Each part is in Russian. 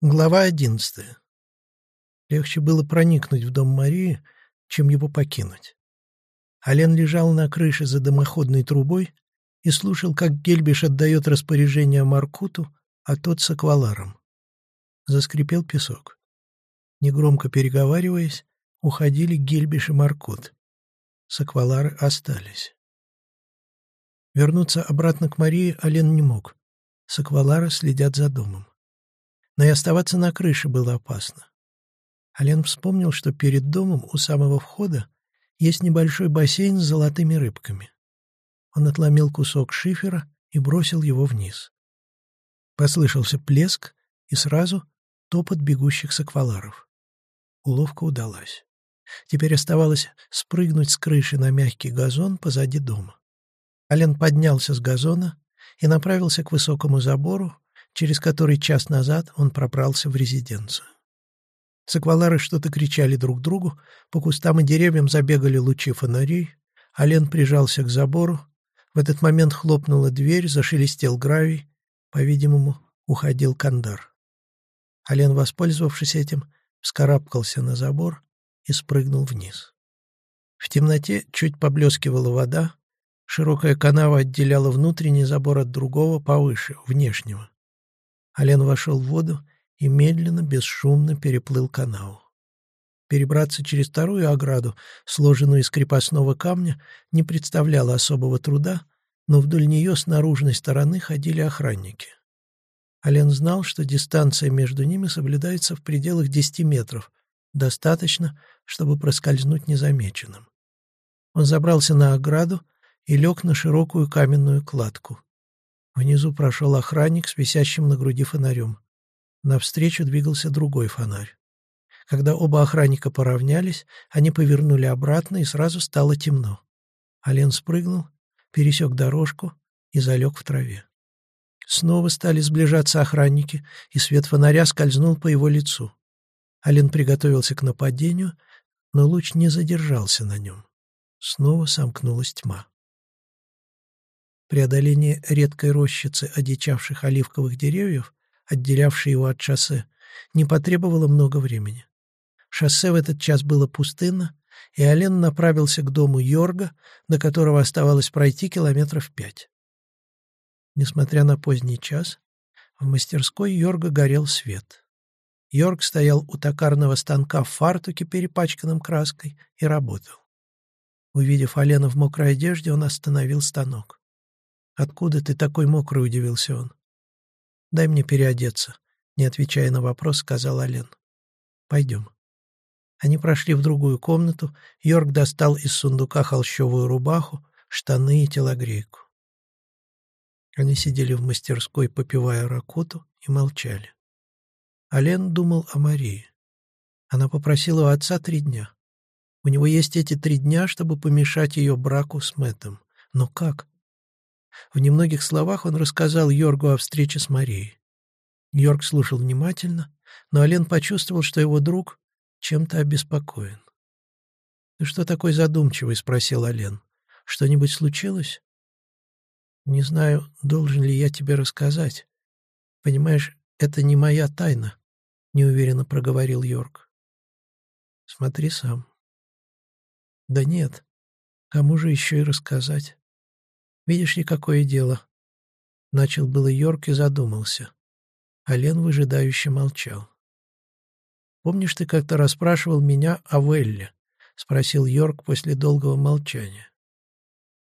Глава одиннадцатая. Легче было проникнуть в дом Марии, чем его покинуть. Ален лежал на крыше за дымоходной трубой и слушал, как Гельбиш отдает распоряжение Маркуту, а тот с акваларом. Заскрипел песок. Негромко переговариваясь, уходили Гельбиш и Маркут. Саквалары остались. Вернуться обратно к Марии Ален не мог. Саквалары следят за домом но и оставаться на крыше было опасно. Ален вспомнил, что перед домом у самого входа есть небольшой бассейн с золотыми рыбками. Он отломил кусок шифера и бросил его вниз. Послышался плеск и сразу топот бегущих с. Уловка удалась. Теперь оставалось спрыгнуть с крыши на мягкий газон позади дома. Ален поднялся с газона и направился к высокому забору, через который час назад он пробрался в резиденцию. Саквалары что-то кричали друг другу, по кустам и деревьям забегали лучи фонарей, а Лен прижался к забору. В этот момент хлопнула дверь, зашелестел гравий, по-видимому, уходил кандар. Ален, воспользовавшись этим, вскарабкался на забор и спрыгнул вниз. В темноте чуть поблескивала вода, широкая канава отделяла внутренний забор от другого повыше, внешнего. Ален вошел в воду и медленно, бесшумно переплыл канал. Перебраться через вторую ограду, сложенную из крепостного камня, не представляло особого труда, но вдоль нее с наружной стороны ходили охранники. Ален знал, что дистанция между ними соблюдается в пределах 10 метров, достаточно, чтобы проскользнуть незамеченным. Он забрался на ограду и лег на широкую каменную кладку. Внизу прошел охранник с висящим на груди фонарем. Навстречу двигался другой фонарь. Когда оба охранника поравнялись, они повернули обратно, и сразу стало темно. Ален спрыгнул, пересек дорожку и залег в траве. Снова стали сближаться охранники, и свет фонаря скользнул по его лицу. Ален приготовился к нападению, но луч не задержался на нем. Снова сомкнулась тьма. Преодоление редкой рощицы одичавших оливковых деревьев, отделявшей его от шоссе, не потребовало много времени. Шоссе в этот час было пустынно, и Ален направился к дому Йорга, до которого оставалось пройти километров пять. Несмотря на поздний час, в мастерской Йорга горел свет. Йорг стоял у токарного станка в фартуке, перепачканном краской, и работал. Увидев Алена в мокрой одежде, он остановил станок. «Откуда ты такой мокрый?» — удивился он. «Дай мне переодеться», — не отвечая на вопрос, сказал Ален. «Пойдем». Они прошли в другую комнату, Йорк достал из сундука холщовую рубаху, штаны и телогрейку. Они сидели в мастерской, попивая ракуту, и молчали. Ален думал о Марии. Она попросила у отца три дня. У него есть эти три дня, чтобы помешать ее браку с Мэттом. Но как? В немногих словах он рассказал Йоргу о встрече с Марией. Йорг слушал внимательно, но Ален почувствовал, что его друг чем-то обеспокоен. «Ты что такой задумчивый?» — спросил Ален. «Что-нибудь случилось?» «Не знаю, должен ли я тебе рассказать. Понимаешь, это не моя тайна», — неуверенно проговорил Йорк. «Смотри сам». «Да нет, кому же еще и рассказать?» Видишь ли, какое дело?» Начал было Йорк и задумался. А Лен выжидающе молчал. «Помнишь, ты как-то расспрашивал меня о Велле?» — спросил Йорк после долгого молчания.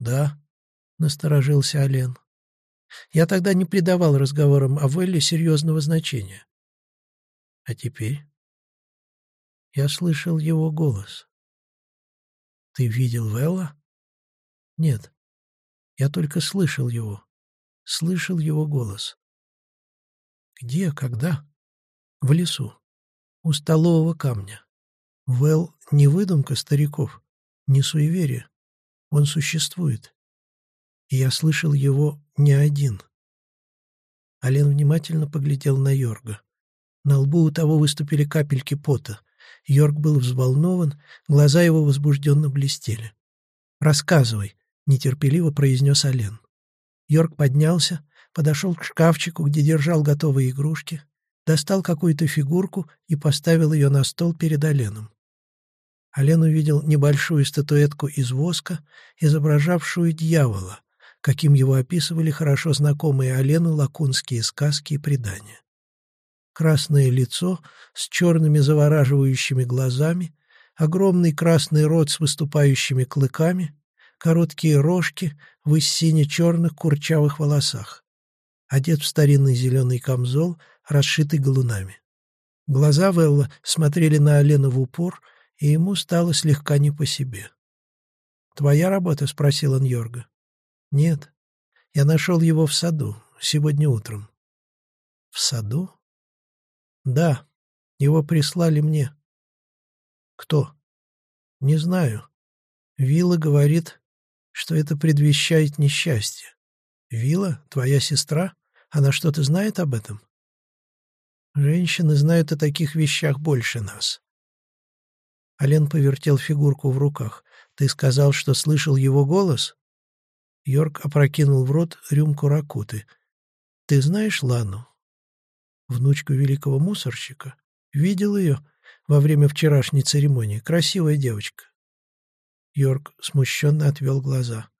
«Да», — насторожился Ален. «Я тогда не придавал разговорам о Велле серьезного значения. А теперь?» Я слышал его голос. «Ты видел Велла?» «Нет. Я только слышал его. Слышал его голос. Где, когда? В лесу. У столового камня. Вэл — не выдумка стариков, не суеверие. Он существует. И я слышал его не один. Ален внимательно поглядел на Йорга. На лбу у того выступили капельки пота. Йорг был взволнован, глаза его возбужденно блестели. «Рассказывай», — нетерпеливо произнес Ален. Йорк поднялся, подошел к шкафчику, где держал готовые игрушки, достал какую-то фигурку и поставил ее на стол перед Оленом. Олен увидел небольшую статуэтку из воска, изображавшую дьявола, каким его описывали хорошо знакомые Олену лакунские сказки и предания. Красное лицо с черными завораживающими глазами, огромный красный рот с выступающими клыками, короткие рожки в сине-черных курчавых волосах. Одет в старинный зеленый камзол, расшитый галунами. Глаза Велла смотрели на Олена в упор, и ему стало слегка не по себе. «Твоя работа?» — спросил он Йорга. «Нет. Я нашел его в саду, сегодня утром». «В саду?» «Да. Его прислали мне». «Кто?» «Не знаю. Вилла говорит, что это предвещает несчастье. Вилла, твоя сестра, она что-то знает об этом? Женщины знают о таких вещах больше нас. Ален повертел фигурку в руках. Ты сказал, что слышал его голос? Йорк опрокинул в рот рюмку ракуты. Ты знаешь Лану? Внучку великого мусорщика? Видел ее во время вчерашней церемонии. Красивая девочка. Йорк смущенно отвел глаза.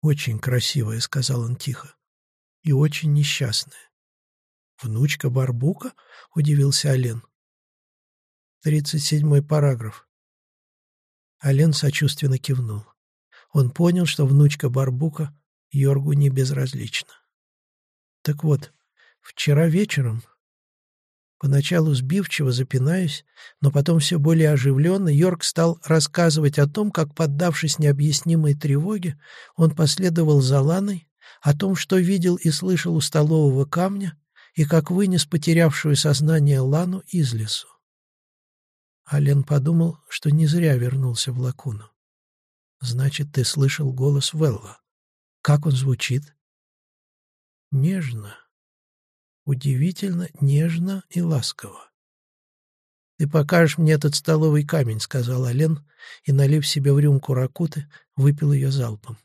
«Очень красивая», — сказал он тихо, — «и очень несчастная». «Внучка Барбука?» — удивился Ален. «Тридцать седьмой параграф». Ален сочувственно кивнул. Он понял, что внучка Барбука Йоргу не безразлична. «Так вот, вчера вечером Поначалу сбивчиво запинаясь, но потом все более оживленно, Йорк стал рассказывать о том, как, поддавшись необъяснимой тревоге, он последовал за Ланой, о том, что видел и слышал у столового камня, и как вынес потерявшую сознание Лану из лесу. Ален подумал, что не зря вернулся в Лакуну. «Значит, ты слышал голос Велла. Как он звучит?» «Нежно», удивительно нежно и ласково. «Ты покажешь мне этот столовый камень», — сказал Ален, и, налив себе в рюмку ракуты, выпил ее залпом.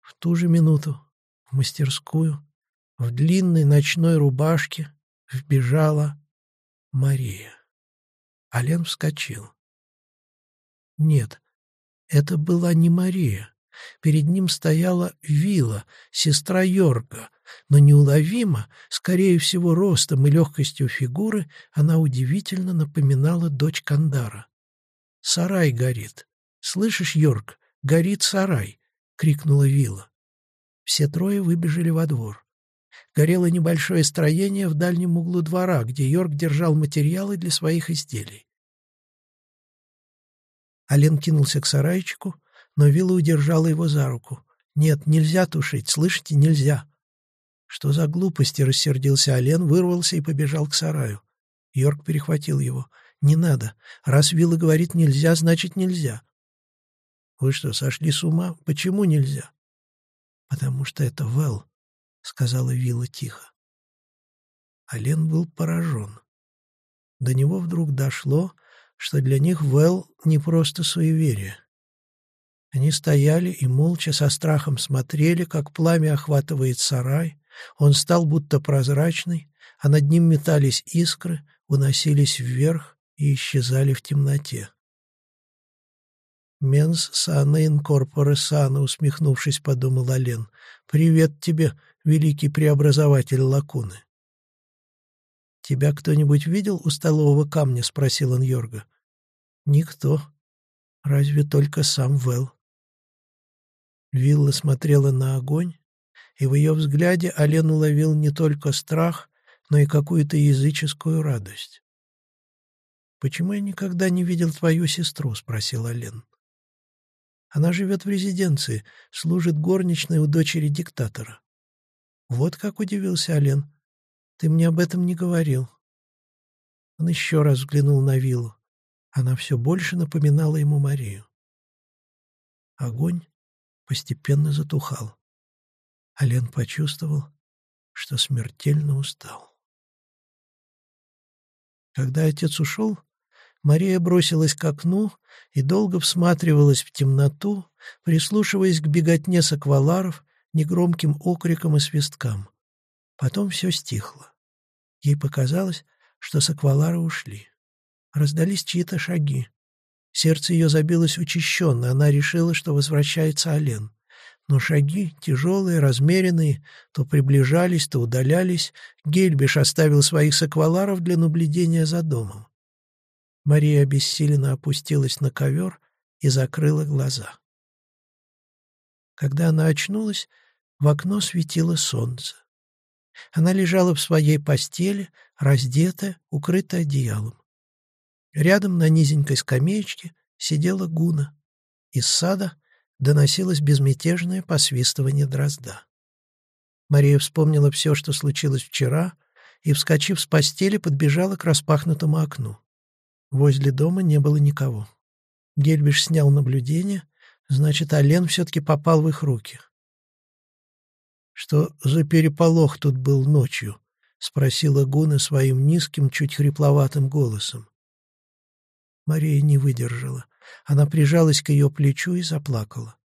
В ту же минуту в мастерскую, в длинной ночной рубашке, вбежала Мария. Ален вскочил. Нет, это была не Мария. Перед ним стояла Вила, сестра Йорга, но неуловимо, скорее всего, ростом и легкостью фигуры, она удивительно напоминала дочь Кандара. «Сарай горит! Слышишь, Йорк, горит сарай!» — крикнула Вила. Все трое выбежали во двор. Горело небольшое строение в дальнем углу двора, где Йорк держал материалы для своих изделий. Ален кинулся к сарайчику, но Вилла удержала его за руку. «Нет, нельзя тушить, слышите, нельзя!» «Что за глупости?» — рассердился Олен, вырвался и побежал к сараю. Йорк перехватил его. «Не надо. Раз Вилла говорит «нельзя», значит «нельзя». «Вы что, сошли с ума? Почему нельзя?» «Потому что это Вэл», — сказала Вилла тихо. Олен был поражен. До него вдруг дошло, что для них Вэл не просто суеверие. Они стояли и молча со страхом смотрели, как пламя охватывает сарай, он стал будто прозрачный, а над ним метались искры, уносились вверх и исчезали в темноте. «Менс сана инкорпоре сана», — усмехнувшись, подумал Олен. «Привет тебе, великий преобразователь лакуны». «Тебя кто-нибудь видел у столового камня?» — спросил он Йорга. «Никто. Разве только сам Вэл». Вилла смотрела на огонь, и в ее взгляде Ален уловил не только страх, но и какую-то языческую радость. «Почему я никогда не видел твою сестру?» — спросил Ален. «Она живет в резиденции, служит горничной у дочери диктатора». «Вот как удивился Ален. Ты мне об этом не говорил». Он еще раз взглянул на виллу. Она все больше напоминала ему Марию. Огонь постепенно затухал. Ален почувствовал, что смертельно устал. Когда отец ушел, Мария бросилась к окну и долго всматривалась в темноту, прислушиваясь к беготне сакваларов, негромким окрикам и свисткам. Потом все стихло. Ей показалось, что с аквалара ушли. Раздались чьи-то шаги. Сердце ее забилось учащенно, она решила, что возвращается Олен. Но шаги, тяжелые, размеренные, то приближались, то удалялись. Гельбиш оставил своих сакваларов для наблюдения за домом. Мария обессиленно опустилась на ковер и закрыла глаза. Когда она очнулась, в окно светило солнце. Она лежала в своей постели, раздетая, укрытая одеялом. Рядом на низенькой скамеечке сидела гуна. Из сада доносилось безмятежное посвистывание дрозда. Мария вспомнила все, что случилось вчера, и, вскочив с постели, подбежала к распахнутому окну. Возле дома не было никого. Гельбиш снял наблюдение, значит, Ален все-таки попал в их руки. «Что за переполох тут был ночью?» — спросила Гуна своим низким, чуть хрипловатым голосом. Мария не выдержала. Она прижалась к ее плечу и заплакала.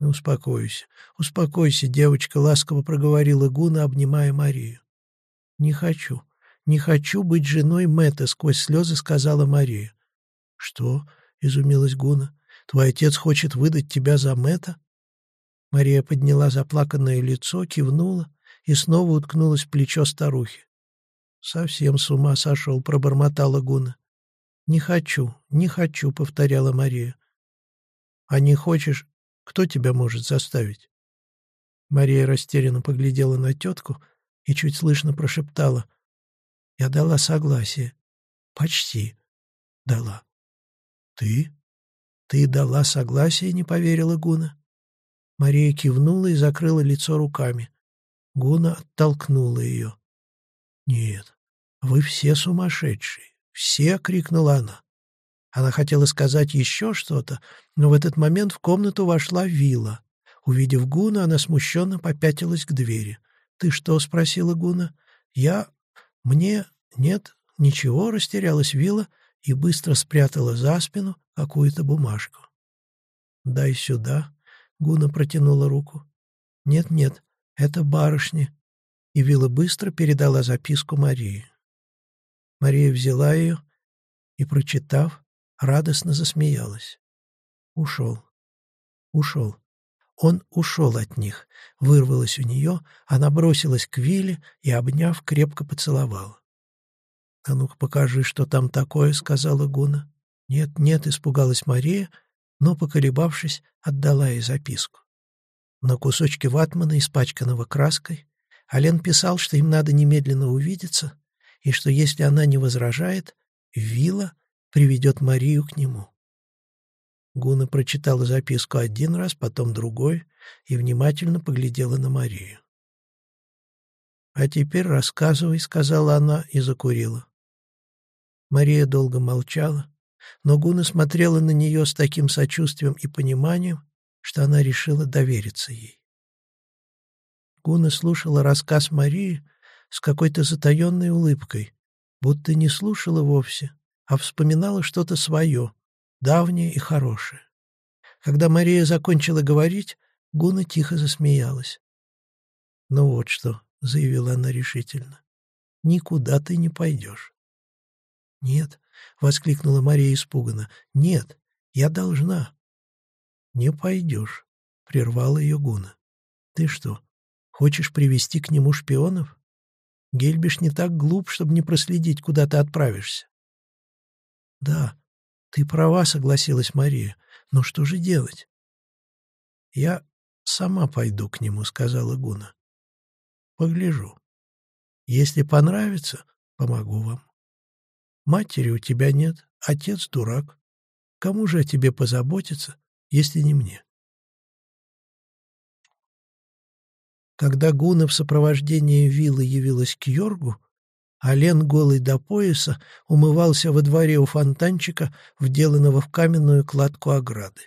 «Ну, успокойся, успокойся, девочка», — ласково проговорила Гуна, обнимая Марию. «Не хочу, не хочу быть женой Мэтта», — сквозь слезы сказала Мария. «Что?» — изумилась Гуна. «Твой отец хочет выдать тебя за Мэтта?» Мария подняла заплаканное лицо, кивнула и снова уткнулась в плечо старухи. «Совсем с ума сошел», — пробормотала Гуна. «Не хочу, не хочу», — повторяла Мария. «А не хочешь, кто тебя может заставить?» Мария растерянно поглядела на тетку и чуть слышно прошептала. «Я дала согласие. Почти дала». «Ты? Ты дала согласие?» — не поверила Гуна. Мария кивнула и закрыла лицо руками. Гуна оттолкнула ее. «Нет, вы все сумасшедшие. «Все!» — крикнула она. Она хотела сказать еще что-то, но в этот момент в комнату вошла Вила. Увидев Гуна, она смущенно попятилась к двери. «Ты что?» — спросила Гуна. «Я... Мне... Нет, ничего», — растерялась Вила и быстро спрятала за спину какую-то бумажку. «Дай сюда», — Гуна протянула руку. «Нет-нет, это барышня». И Вила быстро передала записку Марии. Мария взяла ее и, прочитав, радостно засмеялась. Ушел. Ушел. Он ушел от них. Вырвалась у нее, она бросилась к Вилле и, обняв, крепко поцеловала. «А ну-ка покажи, что там такое», — сказала Гуна. «Нет, нет», — испугалась Мария, но, поколебавшись, отдала ей записку. На кусочке ватмана, испачканного краской, Ален писал, что им надо немедленно увидеться, и что если она не возражает, Вилла приведет Марию к нему. Гуна прочитала записку один раз, потом другой, и внимательно поглядела на Марию. «А теперь рассказывай», — сказала она и закурила. Мария долго молчала, но Гуна смотрела на нее с таким сочувствием и пониманием, что она решила довериться ей. Гуна слушала рассказ Марии, с какой-то затаенной улыбкой, будто не слушала вовсе, а вспоминала что-то свое, давнее и хорошее. Когда Мария закончила говорить, Гуна тихо засмеялась. «Ну вот что», — заявила она решительно, — «никуда ты не пойдешь». «Нет», — воскликнула Мария испуганно, — «нет, я должна». «Не пойдешь», — прервала ее Гуна. «Ты что, хочешь привести к нему шпионов?» Гельбиш не так глуп, чтобы не проследить, куда ты отправишься. — Да, ты права, — согласилась Мария. — Но что же делать? — Я сама пойду к нему, — сказала Гуна. — Погляжу. Если понравится, помогу вам. Матери у тебя нет, отец дурак. Кому же о тебе позаботиться, если не мне? Когда Гуна в сопровождении виллы явилась к Йоргу, Ален, голый до пояса, умывался во дворе у фонтанчика, вделанного в каменную кладку ограды.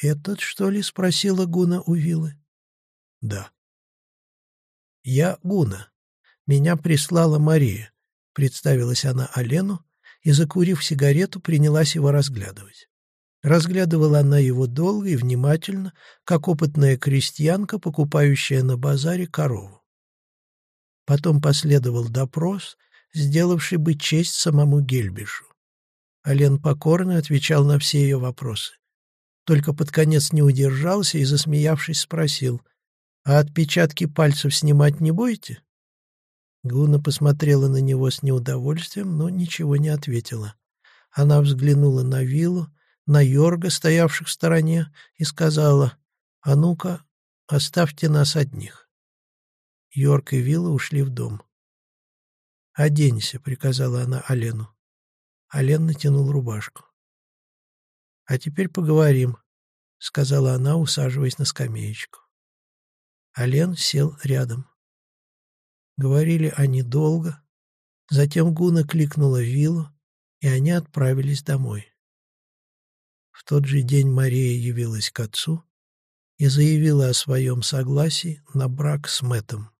«Этот, что ли?» — спросила Гуна у виллы. «Да». «Я Гуна. Меня прислала Мария», — представилась она Алену и, закурив сигарету, принялась его разглядывать. Разглядывала она его долго и внимательно, как опытная крестьянка, покупающая на базаре корову. Потом последовал допрос, сделавший бы честь самому Гельбишу. Ален покорно отвечал на все ее вопросы. Только под конец не удержался и, засмеявшись, спросил, «А отпечатки пальцев снимать не будете?» Гуна посмотрела на него с неудовольствием, но ничего не ответила. Она взглянула на виллу, на Йорга, стоявших в стороне, и сказала, «А ну-ка, оставьте нас одних». Йорк и Вилла ушли в дом. «Оденься», — приказала она Алену. Ален натянул рубашку. «А теперь поговорим», — сказала она, усаживаясь на скамеечку. Ален сел рядом. Говорили они долго. Затем Гуна кликнула Виллу, и они отправились домой. В тот же день Мария явилась к отцу и заявила о своем согласии на брак с Мэтом.